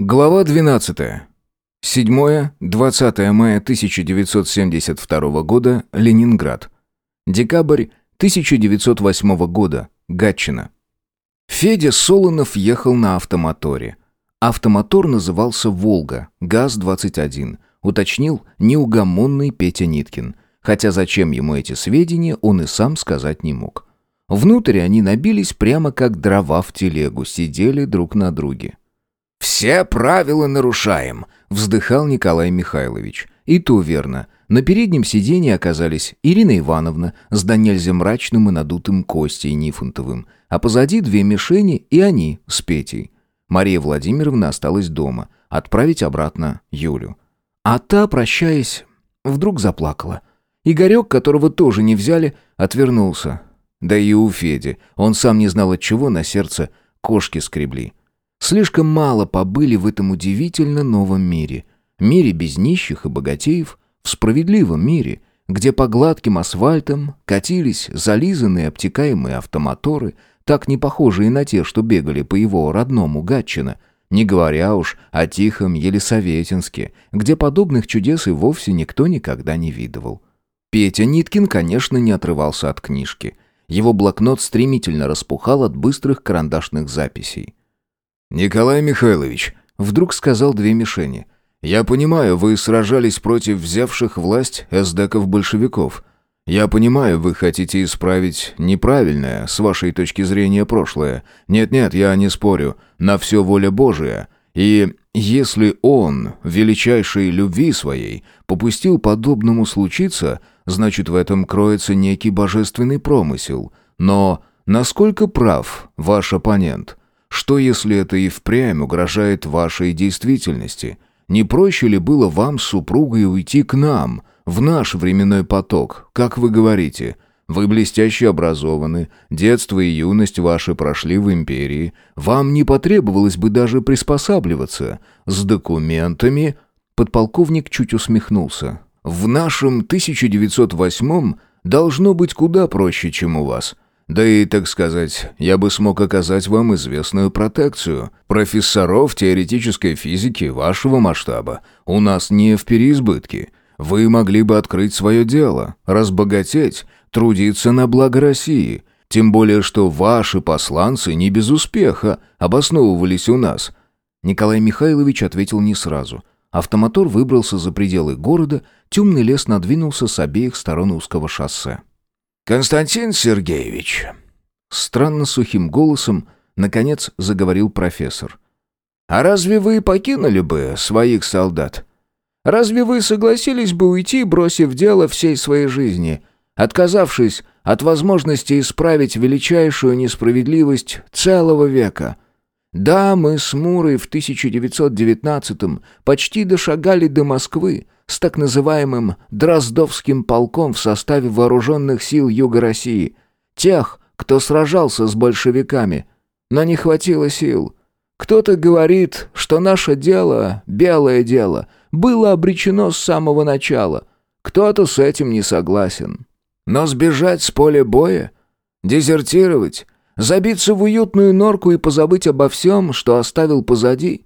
Глава 12. 7-20 мая 1972 года. Ленинград. Декабрь 1908 года. Гатчина. Федя Солонов ехал на автомоторе. Автомотор назывался «Волга», ГАЗ-21, уточнил неугомонный Петя Ниткин, хотя зачем ему эти сведения, он и сам сказать не мог. Внутрь они набились прямо как дрова в телегу, сидели друг на друге. «Все правила нарушаем», — вздыхал Николай Михайлович. И то верно. На переднем сиденье оказались Ирина Ивановна с до мрачным и надутым Костей Нифонтовым, а позади две мишени и они с Петей. Мария Владимировна осталась дома, отправить обратно Юлю. А та, прощаясь, вдруг заплакала. Игорек, которого тоже не взяли, отвернулся. Да и у Феди, он сам не знал от чего, на сердце кошки скребли. Слишком мало побыли в этом удивительно новом мире. Мире без нищих и богатеев, в справедливом мире, где по гладким асфальтам катились зализанные обтекаемые автомоторы, так не похожие на те, что бегали по его родному Гатчино, не говоря уж о тихом Елисаветинске, где подобных чудес и вовсе никто никогда не видывал. Петя Ниткин, конечно, не отрывался от книжки. Его блокнот стремительно распухал от быстрых карандашных записей. «Николай Михайлович», — вдруг сказал две мишени, — «я понимаю, вы сражались против взявших власть эсдеков-большевиков. Я понимаю, вы хотите исправить неправильное, с вашей точки зрения, прошлое. Нет-нет, я не спорю, на все воля Божия. И если он, величайшей любви своей, попустил подобному случиться, значит, в этом кроется некий божественный промысел. Но насколько прав ваш оппонент?» Что, если это и впрямь угрожает вашей действительности? Не проще ли было вам с супругой уйти к нам, в наш временной поток, как вы говорите? Вы блестяще образованы, детство и юность ваши прошли в империи, вам не потребовалось бы даже приспосабливаться. С документами...» Подполковник чуть усмехнулся. «В нашем 1908-м должно быть куда проще, чем у вас». Да и, так сказать, я бы смог оказать вам известную протекцию. Профессоров теоретической физики вашего масштаба у нас не в переизбытке. Вы могли бы открыть свое дело, разбогатеть, трудиться на благо России. Тем более, что ваши посланцы не без успеха обосновывались у нас». Николай Михайлович ответил не сразу. Автомотор выбрался за пределы города, темный лес надвинулся с обеих сторон узкого шоссе. «Константин Сергеевич!» Странно сухим голосом, наконец, заговорил профессор. «А разве вы покинули бы своих солдат? Разве вы согласились бы уйти, бросив дело всей своей жизни, отказавшись от возможности исправить величайшую несправедливость целого века?» Да, мы с Мурой в 1919-м почти дошагали до Москвы, с так называемым Дроздовским полком в составе вооруженных сил Юга России, тех, кто сражался с большевиками, но не хватило сил. Кто-то говорит, что наше дело, белое дело, было обречено с самого начала. Кто-то с этим не согласен. Но сбежать с поля боя, дезертировать, забиться в уютную норку и позабыть обо всем, что оставил позади,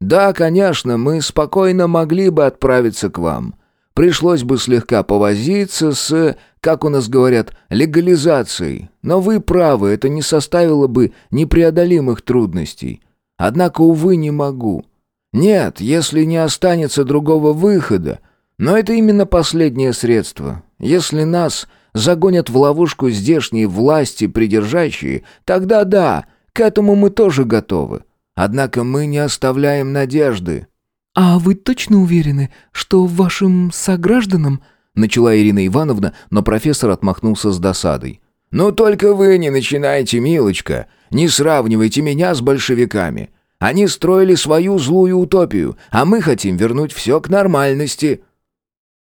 да, конечно, мы спокойно могли бы отправиться к вам. Пришлось бы слегка повозиться с, как у нас говорят, легализацией. Но вы правы, это не составило бы непреодолимых трудностей. Однако, увы, не могу. Нет, если не останется другого выхода. Но это именно последнее средство. Если нас загонят в ловушку здешние власти придержащие, тогда да, к этому мы тоже готовы. Однако мы не оставляем надежды». «А вы точно уверены, что вашим согражданам...» Начала Ирина Ивановна, но профессор отмахнулся с досадой. «Ну только вы не начинайте, милочка. Не сравнивайте меня с большевиками. Они строили свою злую утопию, а мы хотим вернуть все к нормальности».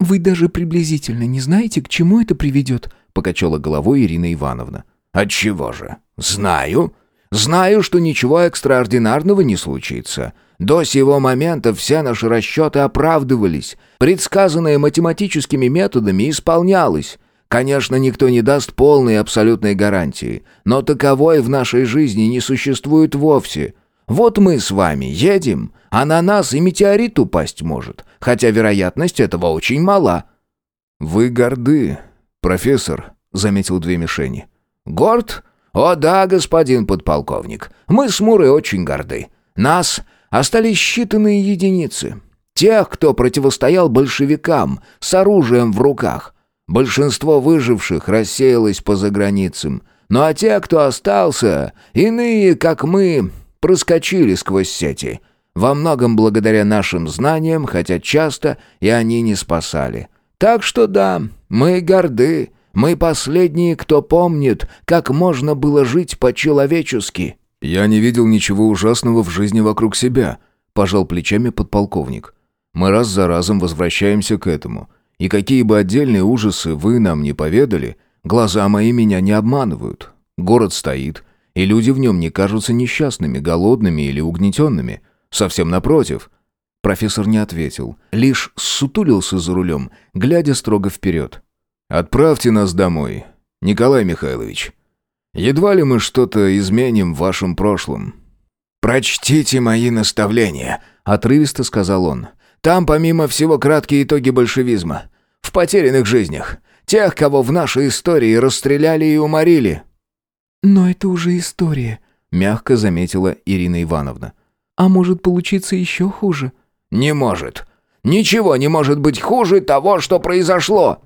«Вы даже приблизительно не знаете, к чему это приведет?» — покачала головой Ирина Ивановна. «Отчего же? Знаю. Знаю, что ничего экстраординарного не случится. До сего момента все наши расчеты оправдывались. Предсказанное математическими методами исполнялось. Конечно, никто не даст полной и абсолютной гарантии, но таковой в нашей жизни не существует вовсе. Вот мы с вами едем, а на нас и метеорит упасть может, хотя вероятность этого очень мала». «Вы горды, профессор», — заметил две мишени. «Горд? О да, господин подполковник, мы с Мурой очень горды. Нас остались считанные единицы. Тех, кто противостоял большевикам с оружием в руках. Большинство выживших рассеялось по заграницам. Ну а те, кто остался, иные, как мы, проскочили сквозь сети. Во многом благодаря нашим знаниям, хотя часто и они не спасали. Так что да, мы горды. Мы последние, кто помнит, как можно было жить по-человечески». «Я не видел ничего ужасного в жизни вокруг себя», — пожал плечами подполковник. «Мы раз за разом возвращаемся к этому. И какие бы отдельные ужасы вы нам не поведали, глаза мои меня не обманывают. Город стоит, и люди в нем не кажутся несчастными, голодными или угнетенными. Совсем напротив». Профессор не ответил, лишь сутулился за рулем, глядя строго вперед. «Отправьте нас домой, Николай Михайлович. Едва ли мы что-то изменим в вашем прошлом». «Прочтите мои наставления», — отрывисто сказал он. «Там, помимо всего, краткие итоги большевизма. В потерянных жизнях. Тех, кого в нашей истории расстреляли и уморили». «Но это уже история», — мягко заметила Ирина Ивановна. «А может получиться еще хуже?» «Не может. Ничего не может быть хуже того, что произошло».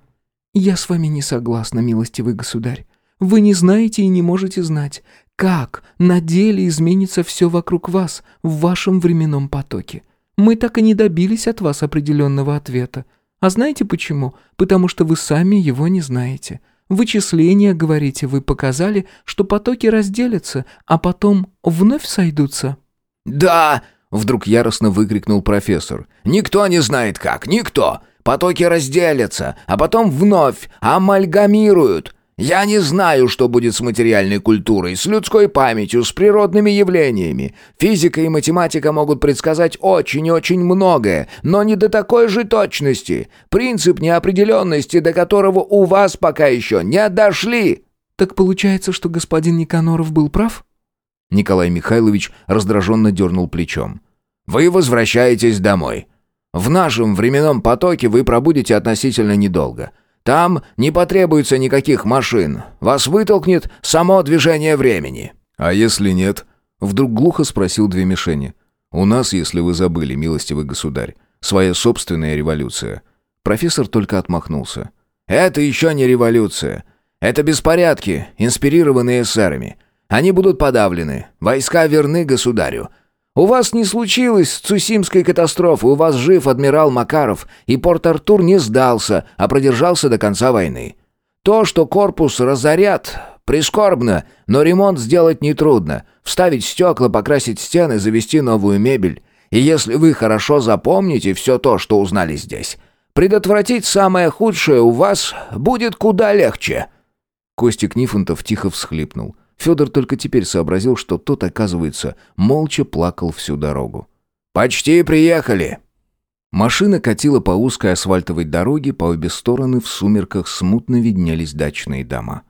«Я с вами не согласна, милостивый государь. Вы не знаете и не можете знать, как на деле изменится все вокруг вас в вашем временном потоке. Мы так и не добились от вас определенного ответа. А знаете почему? Потому что вы сами его не знаете. Вычисления, говорите, вы показали, что потоки разделятся, а потом вновь сойдутся». «Да!» — вдруг яростно выкрикнул профессор. «Никто не знает как, никто! Потоки разделятся, а потом вновь амальгамируют. Я не знаю, что будет с материальной культурой, с людской памятью, с природными явлениями. Физика и математика могут предсказать очень и очень многое, но не до такой же точности. Принцип неопределенности, до которого у вас пока еще не дошли. Так получается, что господин Никаноров был прав? Николай Михайлович раздраженно дернул плечом. Вы возвращаетесь домой. В нашем временном потоке вы пробудете относительно недолго. Там не потребуется никаких машин. Вас вытолкнет само движение времени». «А если нет?» Вдруг глухо спросил две мишени. «У нас, если вы забыли, милостивый государь, своя собственная революция». Профессор только отмахнулся. «Это еще не революция. Это беспорядки, инспирированные эсерами. Они будут подавлены. Войска верны государю. У вас не случилось Цусимской катастрофы, у вас жив адмирал Макаров, и Порт-Артур не сдался, а продержался до конца войны. То, что корпус разорят, прискорбно, но ремонт сделать нетрудно. Вставить стекла, покрасить стены, завести новую мебель. И если вы хорошо запомните все то, что узнали здесь, предотвратить самое худшее у вас будет куда легче». Костик Нифонтов тихо всхлипнул. Федор только теперь сообразил, что тот, оказывается, молча плакал всю дорогу. «Почти приехали!» Машина катила по узкой асфальтовой дороге, по обе стороны в сумерках смутно виднелись дачные дома.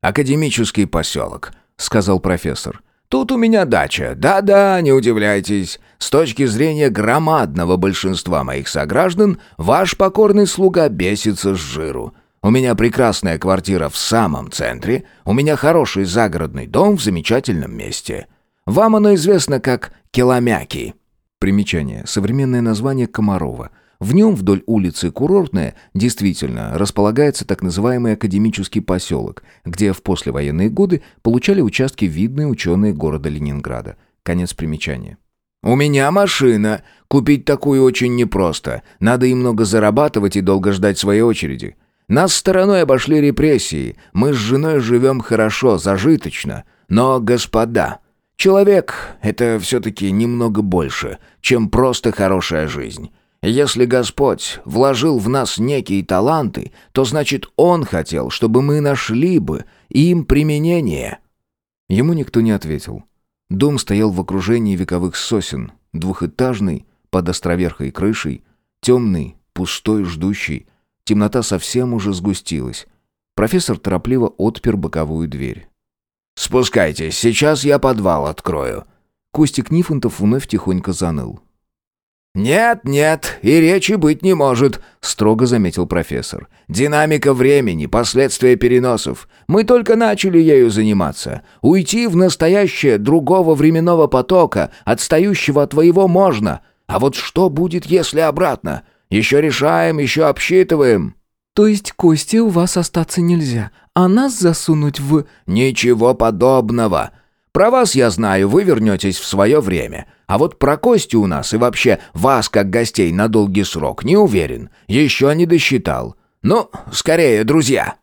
«Академический поселок», — сказал профессор. «Тут у меня дача. Да-да, не удивляйтесь. С точки зрения громадного большинства моих сограждан, ваш покорный слуга бесится с жиру. У меня прекрасная квартира в самом центре, у меня хороший загородный дом в замечательном месте. Вам оно известно как Киломяки». Примечание. Современное название Комарова. В нем вдоль улицы Курортная действительно располагается так называемый академический поселок, где в послевоенные годы получали участки видные ученые города Ленинграда. Конец примечания. «У меня машина. Купить такую очень непросто. Надо и много зарабатывать и долго ждать своей очереди. Нас стороной обошли репрессии. Мы с женой живем хорошо, зажиточно. Но, господа, человек — это все-таки немного больше, чем просто хорошая жизнь. Если Господь вложил в нас некие таланты, то значит Он хотел, чтобы мы нашли бы им применение». Ему никто не ответил. Дом стоял в окружении вековых сосен, двухэтажный, под островерхой крышей, темный, пустой, ждущий, Темнота совсем уже сгустилась. Профессор торопливо отпер боковую дверь. «Спускайтесь, сейчас я подвал открою». Костик Нифонтов вновь тихонько заныл. «Нет, нет, и речи быть не может», — строго заметил профессор. «Динамика времени, последствия переносов. Мы только начали ею заниматься. Уйти в настоящее другого временного потока, отстающего от твоего, можно. А вот что будет, если обратно? Еще решаем, еще обсчитываем». «То есть Косте у вас остаться нельзя, а нас засунуть в...» «Ничего подобного. Про вас я знаю, вы вернетесь в свое время. А вот про Костю у нас и вообще вас, как гостей, на долгий срок не уверен. Еще не досчитал. Ну, скорее, друзья!»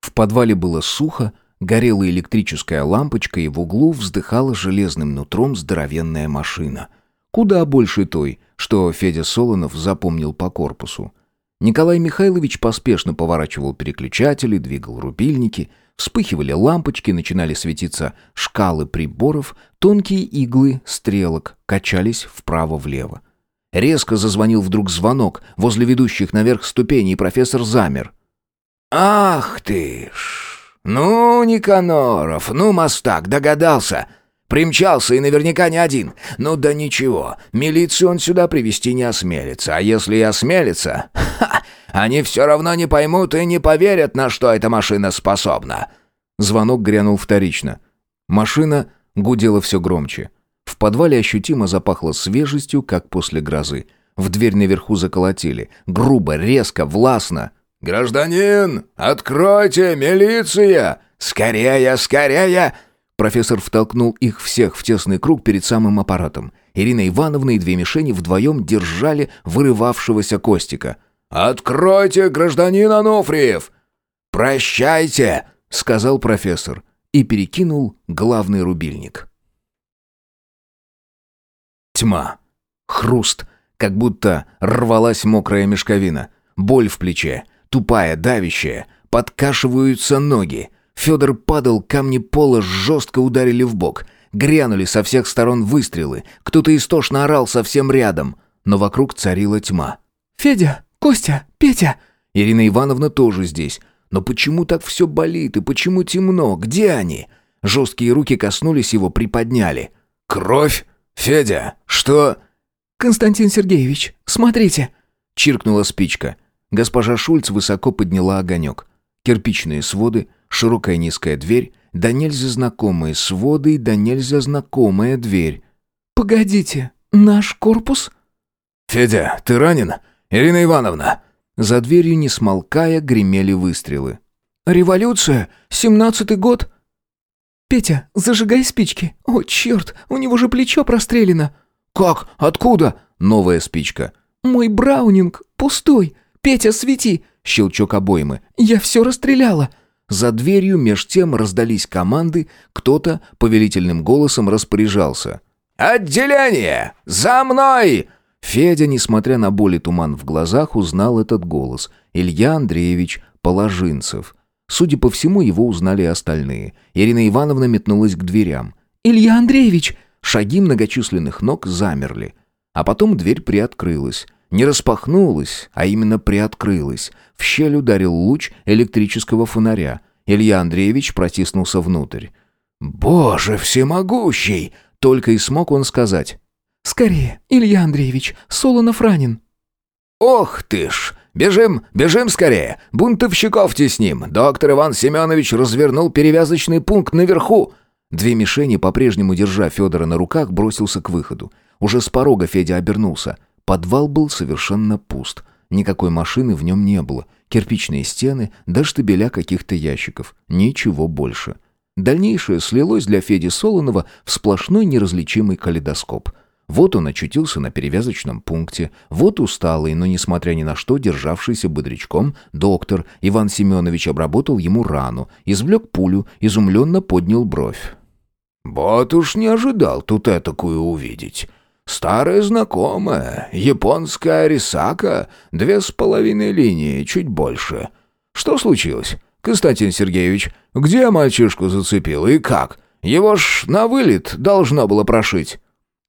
В подвале было сухо, горела электрическая лампочка, и в углу вздыхала железным нутром здоровенная машина. Куда больше той, что Федя Солонов запомнил по корпусу. Николай Михайлович поспешно поворачивал переключатели, двигал рубильники — Вспыхивали лампочки, начинали светиться шкалы приборов, тонкие иглы стрелок качались вправо-влево. Резко зазвонил вдруг звонок возле ведущих наверх ступеней, профессор замер. «Ах ты ж! Ну, Никаноров, ну, мастак, догадался!» Примчался и наверняка не один. Ну да ничего, милицию он сюда привести не осмелится. А если и осмелится, ха, они все равно не поймут и не поверят, на что эта машина способна». Звонок грянул вторично. Машина гудела все громче. В подвале ощутимо запахло свежестью, как после грозы. В дверь наверху заколотили. Грубо, резко, властно. «Гражданин, откройте, милиция! Скорее, скорее!» Профессор втолкнул их всех в тесный круг перед самым аппаратом. Ирина Ивановна и две мишени вдвоем держали вырывавшегося Костика. «Откройте, гражданин Ануфриев!» «Прощайте!» — сказал профессор и перекинул главный рубильник. Тьма. Хруст, как будто рвалась мокрая мешковина. Боль в плече, тупая, давящая. Подкашиваются ноги. Федор падал, камни пола жестко ударили в бок. Грянули со всех сторон выстрелы. Кто-то истошно орал совсем рядом. Но вокруг царила тьма. «Федя!» «Костя! Петя!» Ирина Ивановна тоже здесь. Но почему так все болит и почему темно? Где они? Жесткие руки коснулись его, приподняли. «Кровь? Федя, что?» «Константин Сергеевич, смотрите!» Чиркнула спичка. Госпожа Шульц высоко подняла огонек. Кирпичные своды, широкая низкая дверь, да нельзя знакомые своды и да нельзя знакомая дверь. «Погодите, наш корпус?» «Федя, ты ранен?» «Ирина Ивановна!» За дверью, не смолкая, гремели выстрелы. «Революция? Семнадцатый год?» «Петя, зажигай спички! О, черт, у него же плечо прострелено!» «Как? Откуда?» Новая спичка. «Мой браунинг пустой! Петя, свети!» Щелчок обоймы. «Я все расстреляла!» За дверью меж тем раздались команды, кто-то повелительным голосом распоряжался. «Отделение! За мной!» Федя, несмотря на боль и туман в глазах, узнал этот голос. Илья Андреевич Положинцев. Судя по всему, его узнали остальные. Ирина Ивановна метнулась к дверям. «Илья Андреевич!» Шаги многочисленных ног замерли. А потом дверь приоткрылась. Не распахнулась, а именно приоткрылась. В щель ударил луч электрического фонаря. Илья Андреевич протиснулся внутрь. «Боже всемогущий!» Только и смог он сказать. «Скорее, Илья Андреевич, Солонов ранен». «Ох ты ж! Бежим, бежим скорее! Бунтовщиков тесним! Доктор Иван Семенович развернул перевязочный пункт наверху!» Две мишени, по-прежнему держа Федора на руках, бросился к выходу. Уже с порога Федя обернулся. Подвал был совершенно пуст. Никакой машины в нем не было. Кирпичные стены, да штабеля каких-то ящиков. Ничего больше. Дальнейшее слилось для Феди Солонова в сплошной неразличимый калейдоскоп — вот он очутился на перевязочном пункте, вот усталый, но, несмотря ни на что, державшийся бодрячком, доктор Иван Семенович обработал ему рану, извлек пулю, изумленно поднял бровь. «Вот уж не ожидал тут этакую увидеть. Старая знакомая, японская рисака, две с половиной линии, чуть больше. Что случилось, Константин Сергеевич? Где мальчишку зацепил и как? Его ж на вылет должно было прошить».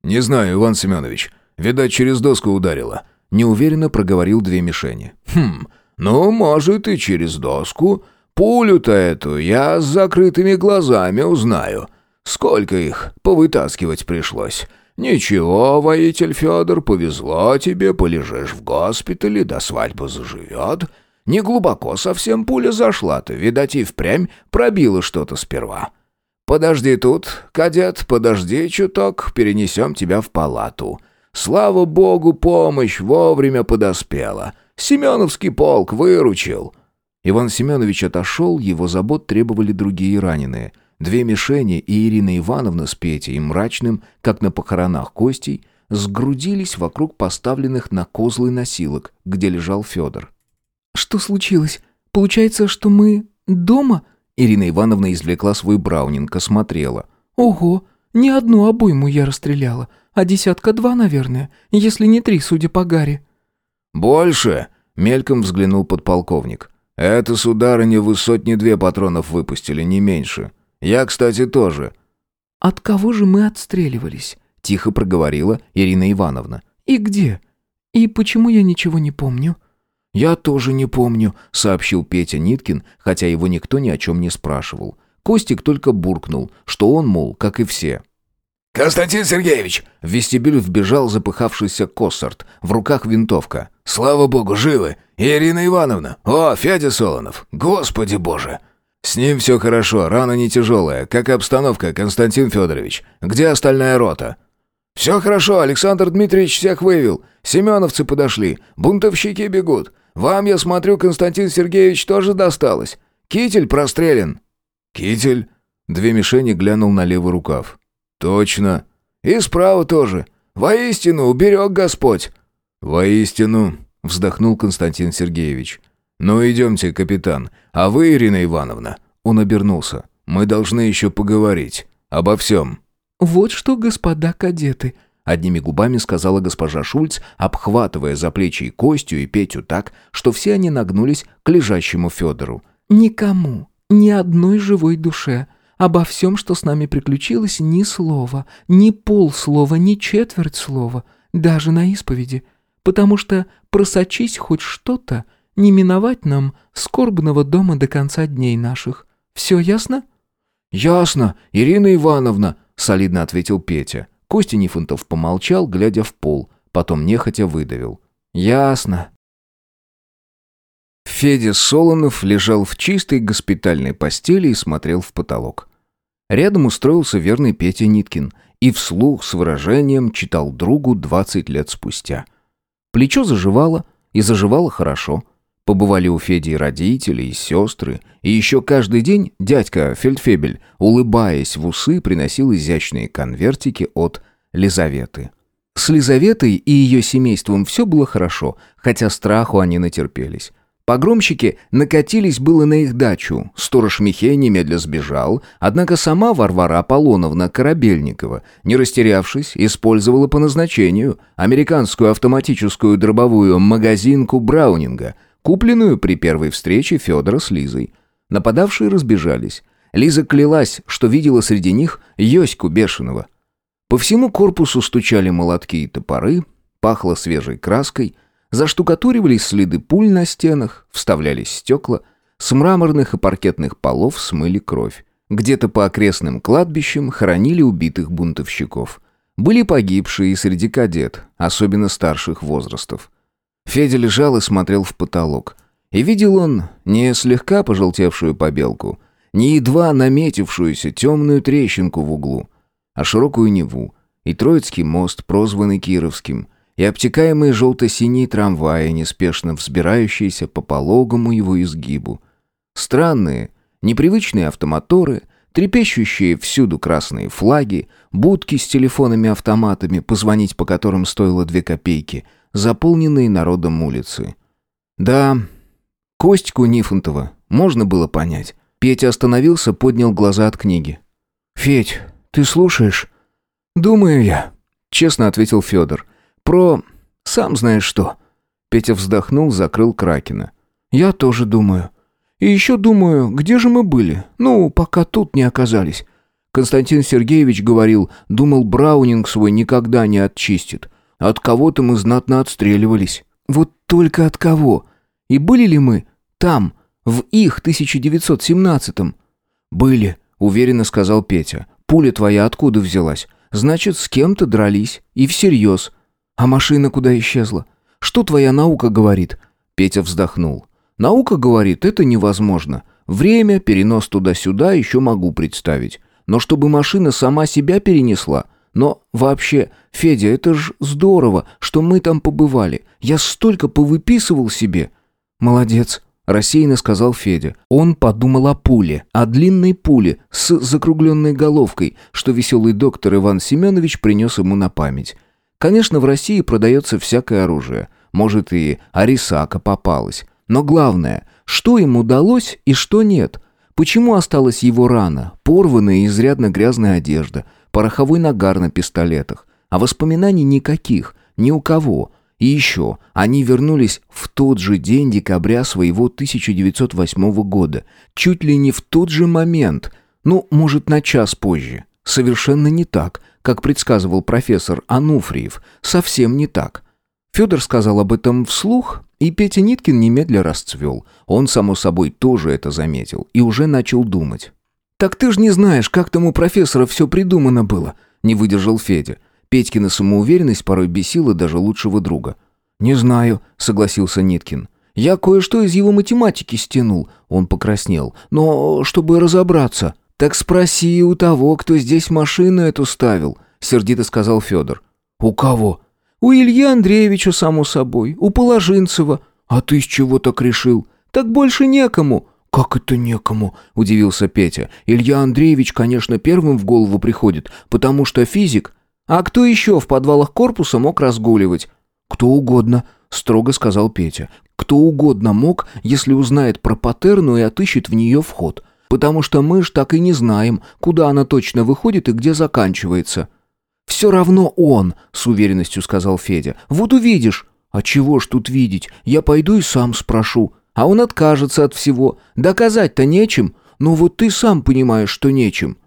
«Не знаю, Иван Семенович. Видать, через доску ударило». Неуверенно проговорил две мишени. «Хм, ну, может, и через доску. Пулю-то эту я с закрытыми глазами узнаю. Сколько их повытаскивать пришлось. Ничего, воитель Федор, повезло тебе, полежишь в госпитале, до свадьбы заживет. Не глубоко совсем пуля зашла-то, видать, и впрямь пробила что-то сперва. Подожди тут, кадет, подожди чуток, перенесем тебя в палату. Слава богу, помощь вовремя подоспела. Семеновский полк выручил». Иван Семенович отошел, его забот требовали другие раненые. Две мишени и Ирина Ивановна с Петей, мрачным, как на похоронах Костей, сгрудились вокруг поставленных на козлы носилок, где лежал Федор. «Что случилось? Получается, что мы дома?» Ирина Ивановна извлекла свой браунинг, осмотрела. «Ого, не одну обойму я расстреляла, а десятка два, наверное, если не три, судя по Гарри». «Больше!» — мельком взглянул подполковник. «Это, сударыня, вы сотни-две патронов выпустили, не меньше. Я, кстати, тоже». «От кого же мы отстреливались?» — тихо проговорила Ирина Ивановна. «И где? И почему я ничего не помню?» «Я тоже не помню», — сообщил Петя Ниткин, хотя его никто ни о чем не спрашивал. Костик только буркнул, что он, мол, как и все. «Константин Сергеевич!» В вестибюль вбежал запыхавшийся Коссарт, в руках винтовка. «Слава богу, живы! Ирина Ивановна! О, Федя Солонов! Господи боже!» «С ним все хорошо, рана не тяжелая. Как обстановка, Константин Федорович? Где остальная рота?» «Все хорошо, Александр Дмитриевич всех вывел. Семеновцы подошли, бунтовщики бегут. Вам, я смотрю, Константин Сергеевич тоже досталось. Китель прострелен». «Китель?» Две мишени глянул на левый рукав. «Точно. И справа тоже. Воистину, уберег Господь». «Воистину», — вздохнул Константин Сергеевич. «Ну, идемте, капитан. А вы, Ирина Ивановна?» Он обернулся. «Мы должны еще поговорить. Обо всем». «Вот что, господа кадеты», Одними губами сказала госпожа Шульц, обхватывая за плечи и Костю, и Петю так, что все они нагнулись к лежащему Федору. «Никому, ни одной живой душе. Обо всем, что с нами приключилось, ни слова, ни полслова, ни четверть слова, даже на исповеди. Потому что просочись хоть что-то, не миновать нам скорбного дома до конца дней наших. Все ясно?» «Ясно, Ирина Ивановна», — солидно ответил Петя. Костя Нифонтов помолчал, глядя в пол, потом нехотя выдавил. «Ясно». Федя Солонов лежал в чистой госпитальной постели и смотрел в потолок. Рядом устроился верный Петя Ниткин и вслух с выражением читал другу 20 лет спустя. Плечо заживало, и заживало хорошо. Побывали у Феди и родители, и сестры, и еще каждый день дядька Фельдфебель, улыбаясь в усы, приносил изящные конвертики от Лизаветы. С Лизаветой и ее семейством все было хорошо, хотя страху они натерпелись. Погромщики накатились было на их дачу. Сторож Михей немедля сбежал, однако сама Варвара Аполлоновна Корабельникова, не растерявшись, использовала по назначению американскую автоматическую дробовую магазинку Браунинга, купленную при первой встрече Федора с Лизой. Нападавшие разбежались. Лиза клялась, что видела среди них Йоську Бешеного. По всему корпусу стучали молотки и топоры, пахло свежей краской – Заштукатуривались следы пуль на стенах, вставлялись стекла, с мраморных и паркетных полов смыли кровь. Где-то по окрестным кладбищам хоронили убитых бунтовщиков. Были погибшие и среди кадет, особенно старших возрастов. Федя лежал и смотрел в потолок. И видел он не слегка пожелтевшую побелку, не едва наметившуюся темную трещинку в углу, а широкую Неву и Троицкий мост, прозванный Кировским, и обтекаемые желто-синие трамваи, неспешно взбирающиеся по пологому его изгибу. Странные, непривычные автомоторы, трепещущие всюду красные флаги, будки с телефонами-автоматами, позвонить по которым стоило две копейки, заполненные народом улицы. Да, Костьку Нифонтова можно было понять. Петя остановился, поднял глаза от книги. «Федь, ты слушаешь?» «Думаю я», — честно ответил Федор. Про... сам знаешь что». Петя вздохнул, закрыл Кракена. «Я тоже думаю. И еще думаю, где же мы были? Ну, пока тут не оказались. Константин Сергеевич говорил, думал, Браунинг свой никогда не отчистит. От кого-то мы знатно отстреливались. Вот только от кого? И были ли мы там, в их 1917-м?» «Были», — уверенно сказал Петя. Пуля твоя откуда взялась? Значит, с кем-то дрались. И всерьез. А машина куда исчезла? Что твоя наука говорит?» Петя вздохнул. «Наука говорит, это невозможно. Время, перенос туда-сюда еще могу представить. Но чтобы машина сама себя перенесла... Но вообще, Федя, это ж здорово, что мы там побывали. Я столько повыписывал себе». «Молодец», — рассеянно сказал Федя. Он подумал о пуле, о длинной пуле с закругленной головкой, что веселый доктор Иван Семенович принес ему на память. Конечно, в России продается всякое оружие. Может, и Арисака попалась. Но главное, что им удалось и что нет. Почему осталась его рана, порванная и изрядно грязная одежда, пороховой нагар на пистолетах, а воспоминаний никаких, ни у кого. И еще, они вернулись в тот же день декабря своего 1908 года, чуть ли не в тот же момент, ну, может, на час позже. Совершенно не так, как предсказывал профессор Ануфриев, совсем не так. Федор сказал об этом вслух, и Петя Ниткин немедля расцвел. Он, само собой, тоже это заметил и уже начал думать. «Так ты ж не знаешь, как там у профессора все придумано было», — не выдержал Федя. Петькина самоуверенность порой бесила даже лучшего друга. «Не знаю», — согласился Ниткин. «Я кое-что из его математики стянул», — он покраснел. «Но чтобы разобраться...» «Так спроси у того, кто здесь машину эту ставил», — сердито сказал Федор. «У кого?» «У Ильи Андреевича, само собой, у Положинцева. А ты с чего так решил? Так больше некому». «Как это некому?» – удивился Петя. «Илья Андреевич, конечно, первым в голову приходит, потому что физик. А кто еще в подвалах корпуса мог разгуливать?» «Кто угодно», – строго сказал Петя. «Кто угодно мог, если узнает про патерну и отыщет в нее вход. Потому что мы ж так и не знаем, куда она точно выходит и где заканчивается». «Все равно он», — с уверенностью сказал Федя. «Вот увидишь». «А чего ж тут видеть? Я пойду и сам спрошу». А он откажется от всего. Доказать-то нечем. Ну вот ты сам понимаешь, что нечем.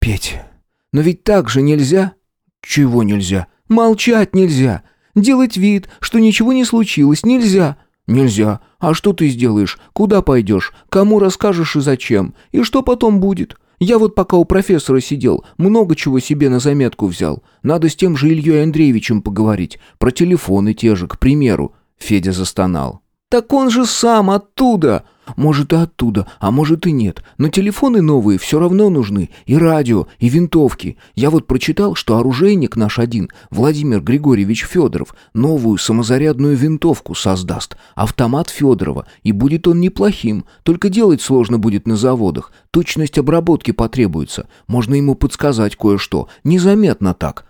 Петя, но ведь так же нельзя. Чего нельзя? Молчать нельзя. Делать вид, что ничего не случилось, нельзя. Нельзя. А что ты сделаешь? Куда пойдешь? Кому расскажешь и зачем? И что потом будет? Я вот пока у профессора сидел, много чего себе на заметку взял. Надо с тем же Ильей Андреевичем поговорить. Про телефоны те же, к примеру». Федя застонал. «Так он же сам оттуда!» «Может, и оттуда, а может и нет. Но телефоны новые все равно нужны. И радио, и винтовки. Я вот прочитал, что оружейник наш один, Владимир Григорьевич Федоров, новую самозарядную винтовку создаст. Автомат Федорова. И будет он неплохим. Только делать сложно будет на заводах. Точность обработки потребуется. Можно ему подсказать кое-что. Незаметно так».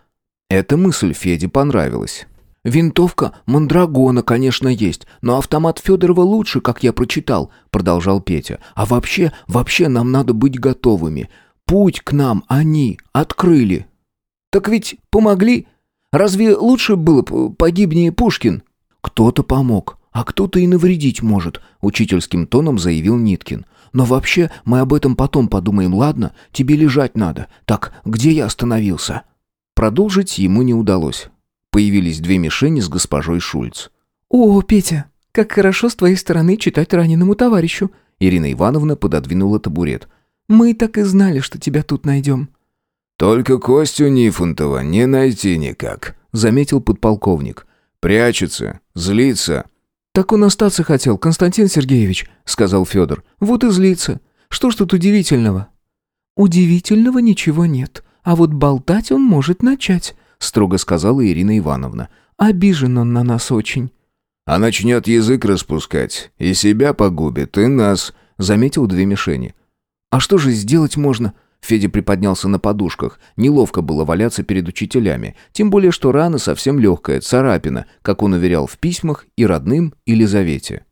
Эта мысль Феде понравилась. «Винтовка Мандрагона, конечно, есть, но автомат Федорова лучше, как я прочитал», — продолжал Петя. «А вообще, вообще нам надо быть готовыми. Путь к нам они открыли». «Так ведь помогли? Разве лучше было погибнее Пушкин?» «Кто-то помог, а кто-то и навредить может», — учительским тоном заявил Ниткин. «Но вообще мы об этом потом подумаем, ладно? Тебе лежать надо. Так, где я остановился?» Продолжить ему не удалось. Появились две мишени с госпожой Шульц. «О, Петя, как хорошо с твоей стороны читать раненому товарищу!» Ирина Ивановна пододвинула табурет. «Мы так и знали, что тебя тут найдем». «Только Костю Нифонтова не найти никак», — заметил подполковник. «Прячется, злится». «Так он остаться хотел, Константин Сергеевич», — сказал Федор. «Вот и злится. Что ж тут удивительного?» «Удивительного ничего нет, а вот болтать он может начать», строго сказала Ирина Ивановна. «Обижен он на нас очень». «А начнет язык распускать, и себя погубит, и нас», — заметил две мишени. «А что же сделать можно?» Федя приподнялся на подушках. Неловко было валяться перед учителями. Тем более, что рана совсем легкая, царапина, как он уверял в письмах и родным, и Лизавете.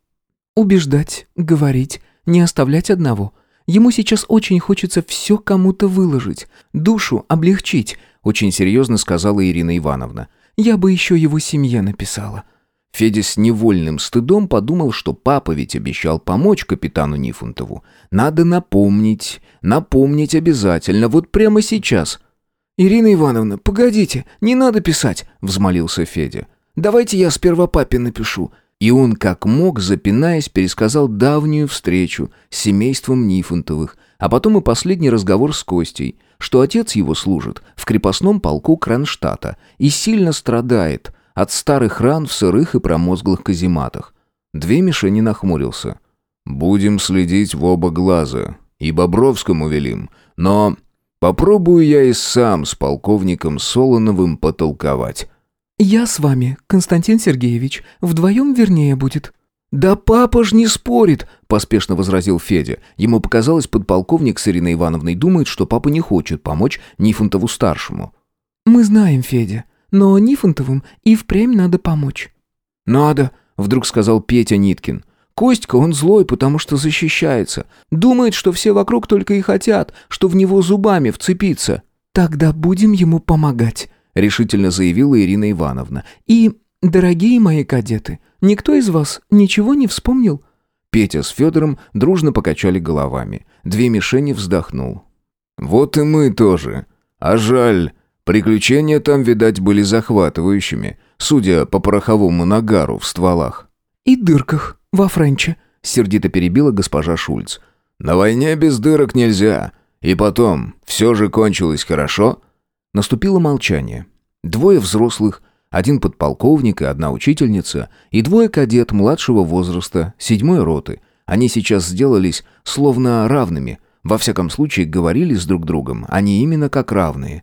«Убеждать, говорить, не оставлять одного. Ему сейчас очень хочется все кому-то выложить, душу облегчить, очень серьезно сказала Ирина Ивановна. «Я бы еще его семье написала». Федя с невольным стыдом подумал, что папа ведь обещал помочь капитану Нифонтову. Надо напомнить, напомнить обязательно, вот прямо сейчас. «Ирина Ивановна, погодите, не надо писать», — взмолился Федя. «Давайте я сперва папе напишу». И он, как мог, запинаясь, пересказал давнюю встречу с семейством Нифонтовых, а потом и последний разговор с Костей, что отец его служит в крепостном полку Кронштадта и сильно страдает от старых ран в сырых и промозглых казематах. Две мишени нахмурился. «Будем следить в оба глаза. И Бобровскому велим. Но попробую я и сам с полковником Солоновым потолковать». «Я с вами, Константин Сергеевич. Вдвоем вернее будет». «Да папа ж не спорит», — поспешно возразил Федя. Ему показалось, подполковник с Ириной Ивановной думает, что папа не хочет помочь Нифонтову-старшему. «Мы знаем, Федя, но Нифонтовым и впрямь надо помочь». «Надо», — вдруг сказал Петя Ниткин. «Костька, он злой, потому что защищается. Думает, что все вокруг только и хотят, что в него зубами вцепиться». «Тогда будем ему помогать», — решительно заявила Ирина Ивановна. «И, дорогие мои кадеты, никто из вас ничего не вспомнил?» Петя с Федором дружно покачали головами. Две мишени вздохнул. «Вот и мы тоже. А жаль, приключения там, видать, были захватывающими, судя по пороховому нагару в стволах». «И дырках во Френче», — сердито перебила госпожа Шульц. «На войне без дырок нельзя. И потом, все же кончилось хорошо?» Наступило молчание. Двое взрослых, один подполковник и одна учительница, и двое кадет младшего возраста, седьмой роты. Они сейчас сделались словно равными, во всяком случае говорили с друг другом, они именно как равные.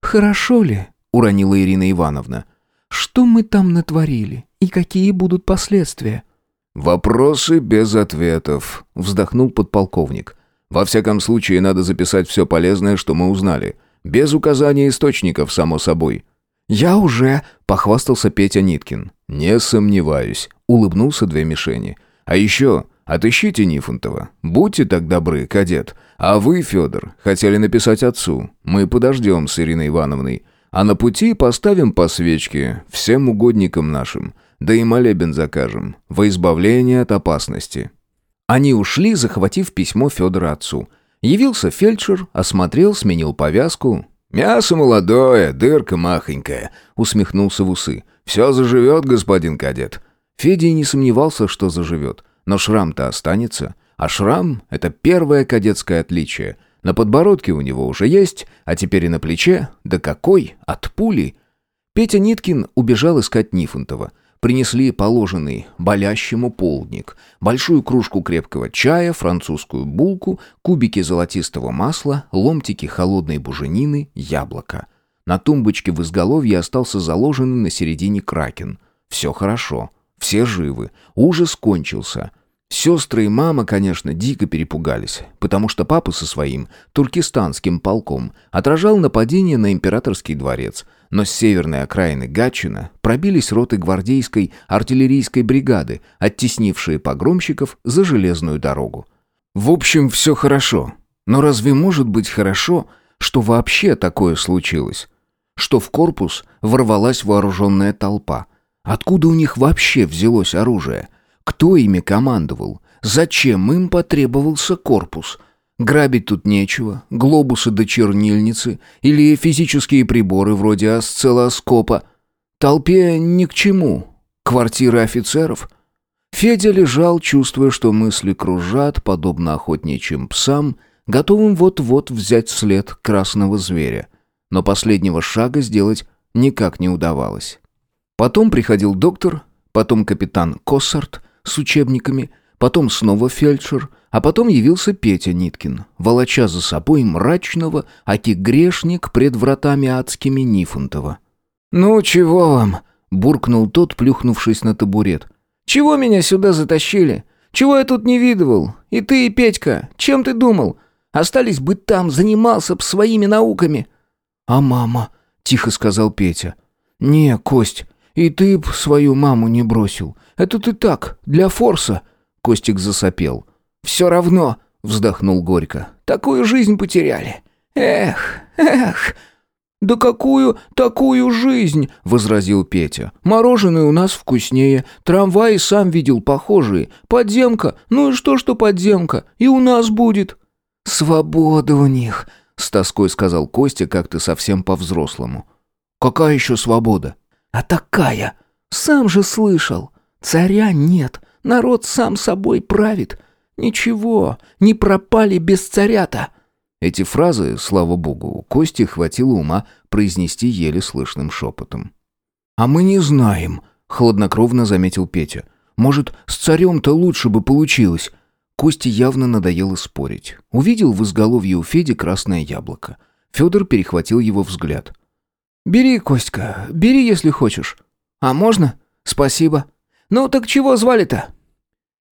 «Хорошо ли?» — уронила Ирина Ивановна. «Что мы там натворили? И какие будут последствия?» «Вопросы без ответов», — вздохнул подполковник. «Во всяком случае, надо записать все полезное, что мы узнали. Без указания источников, само собой». «Я уже», — похвастался Петя Ниткин. «Не сомневаюсь», — улыбнулся две мишени. «А еще отыщите Нифонтова. Будьте так добры, кадет. А вы, Федор, хотели написать отцу. Мы подождем с Ириной Ивановной. А на пути поставим по свечке всем угодникам нашим. Да и молебен закажем. Во избавление от опасности». Они ушли, захватив письмо Федора отцу. Явился фельдшер, осмотрел, сменил повязку. «Мясо молодое, дырка махонькая», — усмехнулся в усы. «Все заживет, господин кадет». Федя не сомневался, что заживет. Но шрам-то останется. А шрам — это первое кадетское отличие. На подбородке у него уже есть, а теперь и на плече. Да какой? От пули. Петя Ниткин убежал искать Нифонтова. Принесли положенный болящему полдник, большую кружку крепкого чая, французскую булку, кубики золотистого масла, ломтики холодной буженины, яблоко. На тумбочке в изголовье остался заложенный на середине кракен. Все хорошо, все живы, ужас кончился. Сестры и мама, конечно, дико перепугались, потому что папа со своим туркестанским полком отражал нападение на императорский дворец, но с северной окраины Гатчина пробились роты гвардейской артиллерийской бригады, оттеснившие погромщиков за железную дорогу. В общем, все хорошо. Но разве может быть хорошо, что вообще такое случилось? Что в корпус ворвалась вооруженная толпа? Откуда у них вообще взялось оружие? Кто ими командовал? Зачем им потребовался корпус? Грабить тут нечего, глобусы до чернильницы или физические приборы вроде осциллоскопа. Толпе ни к чему. Квартиры офицеров. Федя лежал, чувствуя, что мысли кружат, подобно охотничьим псам, готовым вот-вот взять след красного зверя. Но последнего шага сделать никак не удавалось. Потом приходил доктор, потом капитан Коссарт, с учебниками, потом снова фельдшер, а потом явился Петя Ниткин, волоча за собой мрачного, аки грешник пред вратами адскими Нифонтова. «Ну, чего вам?» — буркнул тот, плюхнувшись на табурет. «Чего меня сюда затащили? Чего я тут не видывал? И ты, и Петька, чем ты думал? Остались бы там, занимался б своими науками». «А мама?» — тихо сказал Петя. «Не, Кость, и ты б свою маму не бросил. Это ты так, для форса». Костик засопел. «Все равно», — вздохнул горько. «Такую жизнь потеряли. Эх, эх». «Да какую такую жизнь?» — возразил Петя. «Мороженое у нас вкуснее, трамваи сам видел похожие, подземка, ну и что, что подземка, и у нас будет». «Свобода у них», — с тоской сказал Костя как-то совсем по-взрослому. «Какая еще свобода?» «А такая! Сам же слышал! Царя нет, народ сам собой правит. Ничего, не пропали без царята!» Эти фразы, слава богу, Кости хватило ума произнести еле слышным шепотом. «А мы не знаем», — хладнокровно заметил Петя. «Может, с царем-то лучше бы получилось». Косте явно надоело спорить. Увидел в изголовье у Феди красное яблоко. Федор перехватил его взгляд. «Бери, Костька, бери, если хочешь». «А можно? Спасибо. Ну так чего звали-то?»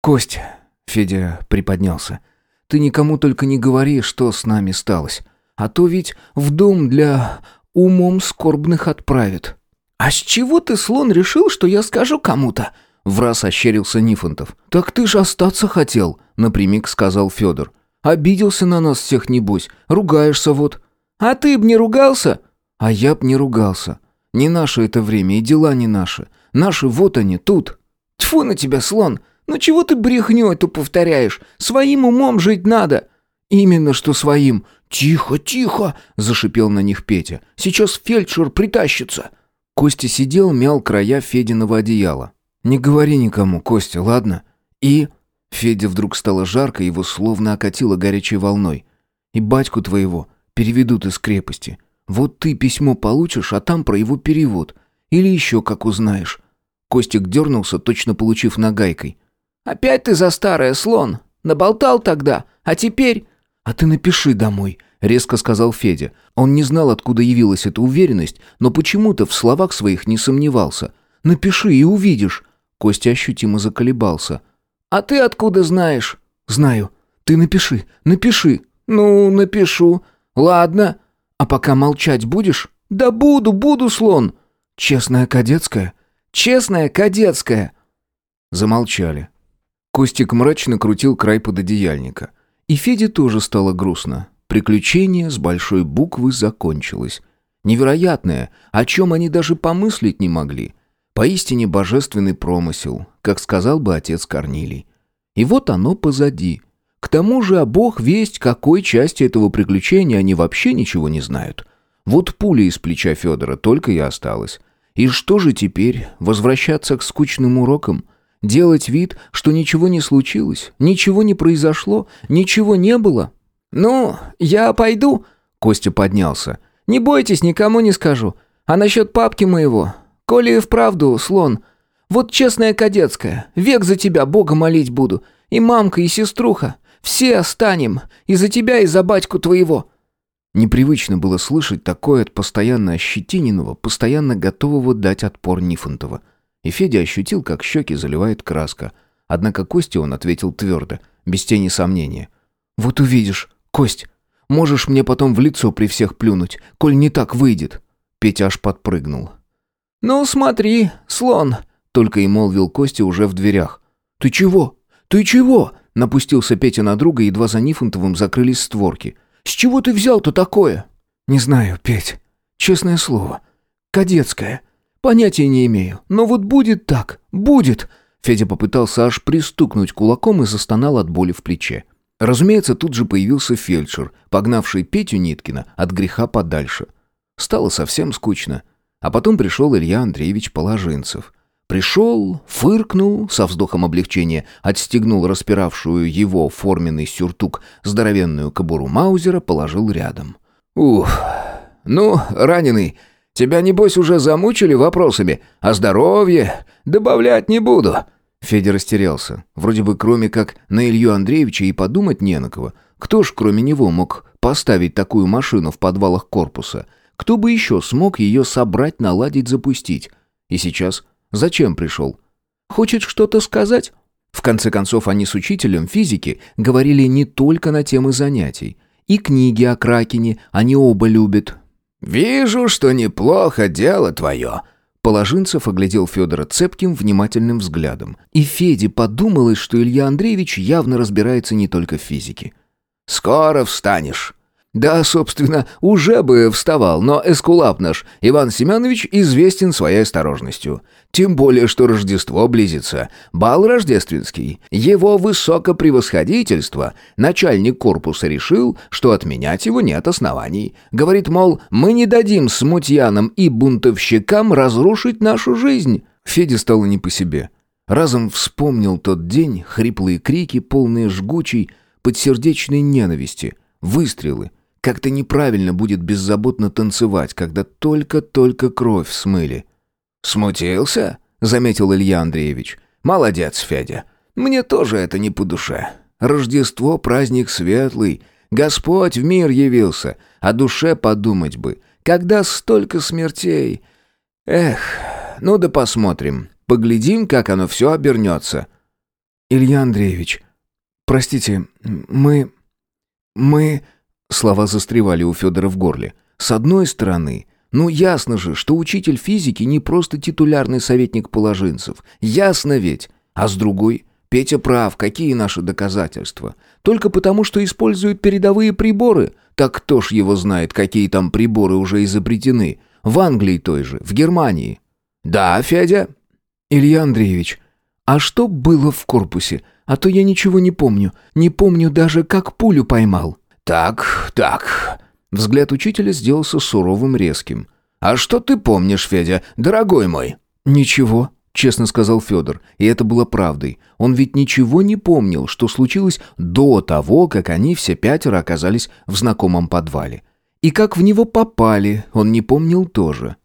«Кость», — Федя приподнялся, — «ты никому только не говори, что с нами сталось. А то ведь в дом для умом скорбных отправят». «А с чего ты, слон, решил, что я скажу кому-то?» Враз ощерился Нифонтов. «Так ты ж остаться хотел», — напрямик сказал Федор. «Обиделся на нас всех, небось. Ругаешься вот». «А ты б не ругался?» «А я б не ругался. Не наше это время, и дела не наши. Наши вот они, тут». «Тьфу на тебя, слон! Ну чего ты брехню эту повторяешь? Своим умом жить надо!» «Именно что своим!» «Тихо, тихо!» – зашипел на них Петя. «Сейчас фельдшер притащится!» Костя сидел, мял края Фединого одеяла. «Не говори никому, Костя, ладно?» «И...» Федя вдруг стало жарко, его словно окатило горячей волной. «И батьку твоего переведут из крепости. Вот ты письмо получишь, а там про его перевод. Или еще как узнаешь». Костик дернулся, точно получив нагайкой. «Опять ты за старое, слон! Наболтал тогда, а теперь...» «А ты напиши домой», — резко сказал Федя. Он не знал, откуда явилась эта уверенность, но почему-то в словах своих не сомневался. «Напиши и увидишь». Костя ощутимо заколебался. «А ты откуда знаешь?» «Знаю. Ты напиши, напиши». «Ну, напишу. Ладно. А пока молчать будешь?» «Да буду, буду, слон». «Честная кадетская?» «Честная кадетская». Замолчали. Костик мрачно крутил край пододеяльника. И Феде тоже стало грустно. Приключение с большой буквы закончилось. Невероятное, о чем они даже помыслить не могли. Поистине божественный промысел, как сказал бы отец Корнилий. И вот оно позади. К тому же, а бог весть, какой части этого приключения они вообще ничего не знают. Вот пуля из плеча Федора только и осталась. И что же теперь? Возвращаться к скучным урокам? Делать вид, что ничего не случилось, ничего не произошло, ничего не было? «Ну, я пойду», — Костя поднялся. «Не бойтесь, никому не скажу. А насчет папки моего, коли и вправду, слон, вот честная кадетская, век за тебя Бога молить буду. И мамка, и сеструха, все останем, и за тебя, и за батьку твоего». Непривычно было слышать такое от постоянно ощетиненного, постоянно готового дать отпор Нифонтова. И Федя ощутил, как щеки заливает краска. Однако Косте он ответил твердо, без тени сомнения. «Вот увидишь, Кость, можешь мне потом в лицо при всех плюнуть, коль не так выйдет». Петя аж подпрыгнул. «Ну смотри, слон», — только и молвил Костя уже в дверях. «Ты чего? Ты чего?» — напустился Петя на друга, едва за Нифонтовым закрылись створки. «С чего ты взял-то такое?» «Не знаю, Петь. Честное слово. Кадетское. Понятия не имею. Но вот будет так. Будет!» Федя попытался аж пристукнуть кулаком и застонал от боли в плече. Разумеется, тут же появился фельдшер, погнавший Петю Ниткина от греха подальше. Стало совсем скучно. А потом пришел Илья Андреевич Положинцев. Пришел, фыркнул, со вздохом облегчения, отстегнул распиравшую его форменный сюртук, здоровенную кобуру Маузера положил рядом. «Ух, ну, раненый, тебя, небось, уже замучили вопросами. О здоровье добавлять не буду». Федя растерялся. Вроде бы кроме как на Илью Андреевича и подумать не на кого. Кто ж кроме него мог поставить такую машину в подвалах корпуса? Кто бы еще смог ее собрать, наладить, запустить? И сейчас зачем пришел? Хочет что-то сказать? В конце концов, они с учителем физики говорили не только на темы занятий. И книги о Кракене они оба любят. «Вижу, что неплохо дело твое», Положинцев оглядел Федора цепким, внимательным взглядом. И Феде подумалось, что Илья Андреевич явно разбирается не только в физике. «Скоро встанешь». «Да, собственно, уже бы вставал, но эскулап наш, Иван Семенович, известен своей осторожностью. Тем более, что Рождество близится. Бал рождественский. Его высокопревосходительство, начальник корпуса решил, что отменять его нет оснований. Говорит, мол, мы не дадим смутьянам и бунтовщикам разрушить нашу жизнь». Феде стало не по себе. Разом вспомнил тот день, хриплые крики, полные жгучей, подсердечной ненависти, выстрелы. Как-то неправильно будет беззаботно танцевать, когда только-только кровь смыли. «Смутился?» — заметил Илья Андреевич. «Молодец, Федя. Мне тоже это не по душе. Рождество — праздник светлый. Господь в мир явился. О душе подумать бы. Когда столько смертей? Эх, ну да посмотрим. Поглядим, как оно все обернется». «Илья Андреевич, простите, мы... мы...» Слова застревали у Федора в горле. «С одной стороны, ну ясно же, что учитель физики не просто титулярный советник положинцев. Ясно ведь. А с другой, Петя прав, какие наши доказательства? Только потому, что используют передовые приборы? Так кто ж его знает, какие там приборы уже изобретены? В Англии той же, в Германии. Да, Федя? Илья Андреевич, а что было в корпусе? А то я ничего не помню. Не помню даже, как пулю поймал. Так, так. Взгляд учителя сделался суровым, резким. А что ты помнишь, Федя, дорогой мой? Ничего честно сказал Федор, и это было правдой. Он ведь ничего не помнил, что случилось до того, как они все пятеро оказались в знакомом подвале. И как в него попали, он не помнил тоже.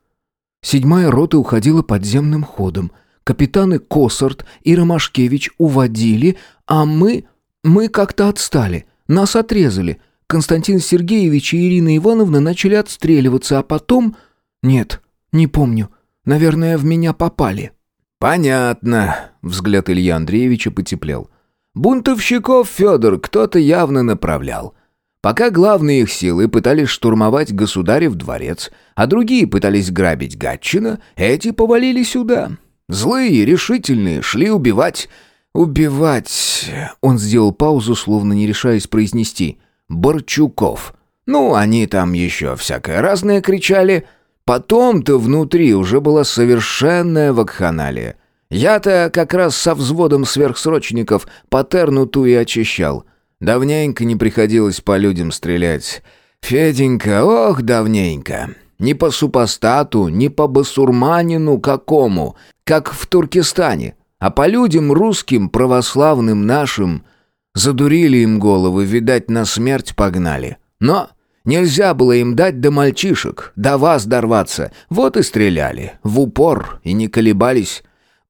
Седьмая рота уходила подземным ходом. Капитаны Косарт и Ромашкевич уводили, а мы... мы как-то отстали. Нас отрезали. Константин Сергеевич и Ирина Ивановна начали отстреливаться, а потом... Нет, не помню. Наверное, в меня попали. «Понятно», — взгляд Илья Андреевича потеплел. «Бунтовщиков, Федор, кто-то явно направлял. Пока главные их силы пытались штурмовать государев дворец, а другие пытались грабить Гатчина, эти повалили сюда. Злые, решительные, шли убивать... Убивать... Он сделал паузу, словно не решаясь произнести. Борчуков. Ну, они там еще всякое разное кричали, Потом-то внутри уже была совершенная вакханалия. Я-то как раз со взводом сверхсрочников патерну ту и очищал. Давненько не приходилось по людям стрелять. Феденька, ох, давненько. Ни по супостату, ни по басурманину какому, как в Туркестане, а по людям русским, православным нашим. Задурили им головы, видать, на смерть погнали. Но Нельзя было им дать до мальчишек, до вас дорваться. Вот и стреляли, в упор, и не колебались.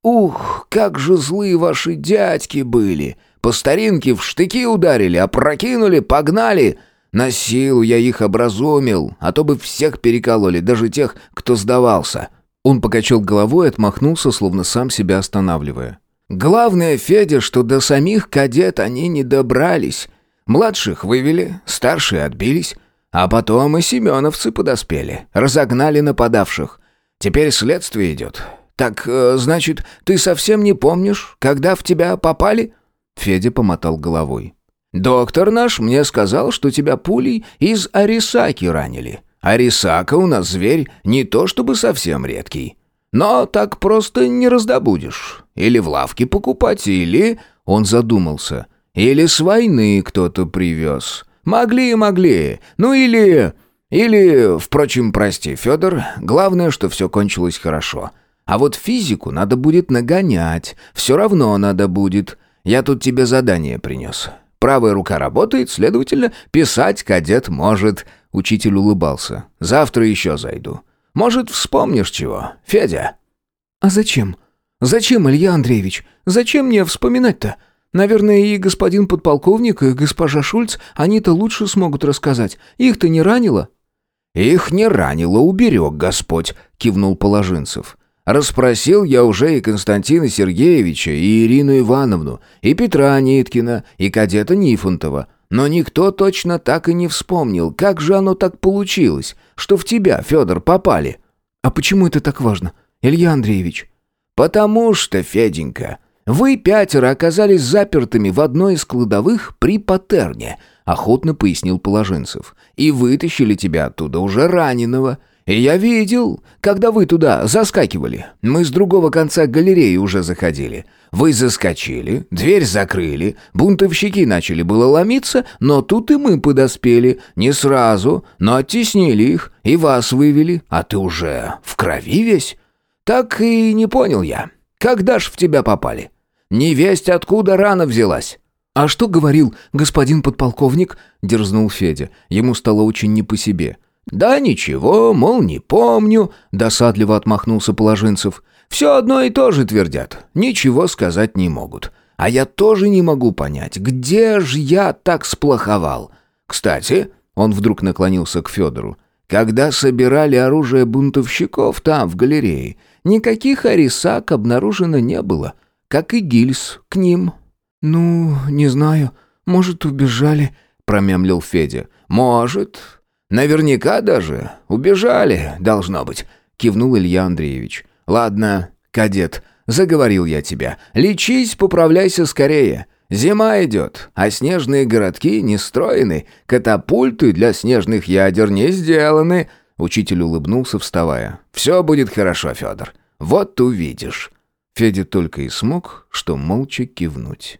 Ух, как же злые ваши дядьки были. По старинке в штыки ударили, опрокинули, погнали. На силу я их образумил, а то бы всех перекололи, даже тех, кто сдавался». Он покачал головой и отмахнулся, словно сам себя останавливая. «Главное, Федя, что до самих кадет они не добрались. Младших вывели, старшие отбились». А потом и семеновцы подоспели, разогнали нападавших. Теперь следствие идет. Так, э, значит, ты совсем не помнишь, когда в тебя попали?» Федя помотал головой. «Доктор наш мне сказал, что тебя пулей из Арисаки ранили. Арисака у нас зверь не то чтобы совсем редкий. Но так просто не раздобудешь. Или в лавке покупать, или...» Он задумался. «Или с войны кто-то привез. Могли и могли. Ну или... Или, впрочем, прости, Федор, главное, что все кончилось хорошо. А вот физику надо будет нагонять. Все равно надо будет. Я тут тебе задание принес. Правая рука работает, следовательно, писать кадет может. Учитель улыбался. Завтра еще зайду. Может, вспомнишь чего, Федя? А зачем? Зачем, Илья Андреевич? Зачем мне вспоминать-то? Наверное, и господин подполковник, и госпожа Шульц, они-то лучше смогут рассказать. Их-то не ранило?» «Их не ранило, уберег Господь», — кивнул Положинцев. «Расспросил я уже и Константина Сергеевича, и Ирину Ивановну, и Петра Ниткина, и кадета Нифонтова. Но никто точно так и не вспомнил, как же оно так получилось, что в тебя, Федор, попали». «А почему это так важно, Илья Андреевич?» «Потому что, Феденька, вы пятеро оказались запертыми в одной из кладовых при Патерне», — охотно пояснил Положинцев. «И вытащили тебя оттуда уже раненого. Я видел, когда вы туда заскакивали. Мы с другого конца галереи уже заходили. Вы заскочили, дверь закрыли, бунтовщики начали было ломиться, но тут и мы подоспели. Не сразу, но оттеснили их и вас вывели, а ты уже в крови весь. Так и не понял я, Когда ж в тебя попали? Невесть откуда рана взялась?» «А что говорил господин подполковник?» — дерзнул Федя. Ему стало очень не по себе. «Да ничего, мол, не помню», — досадливо отмахнулся Положинцев. «Все одно и то же твердят. Ничего сказать не могут. А я тоже не могу понять, где же я так сплоховал? Кстати, он вдруг наклонился к Федору. Когда собирали оружие бунтовщиков там, в галерее, никаких арисак обнаружено не было, как и гильз к ним. «Ну, не знаю, может, убежали», — промямлил Федя. «Может. Наверняка даже. Убежали, должно быть», — кивнул Илья Андреевич. «Ладно, кадет, заговорил я тебя. Лечись, поправляйся скорее. Зима идет, а снежные городки не строены, катапульты для снежных ядер не сделаны». Учитель улыбнулся, вставая. «Все будет хорошо, Федор. Вот увидишь». Федя только и смог, что молча кивнуть.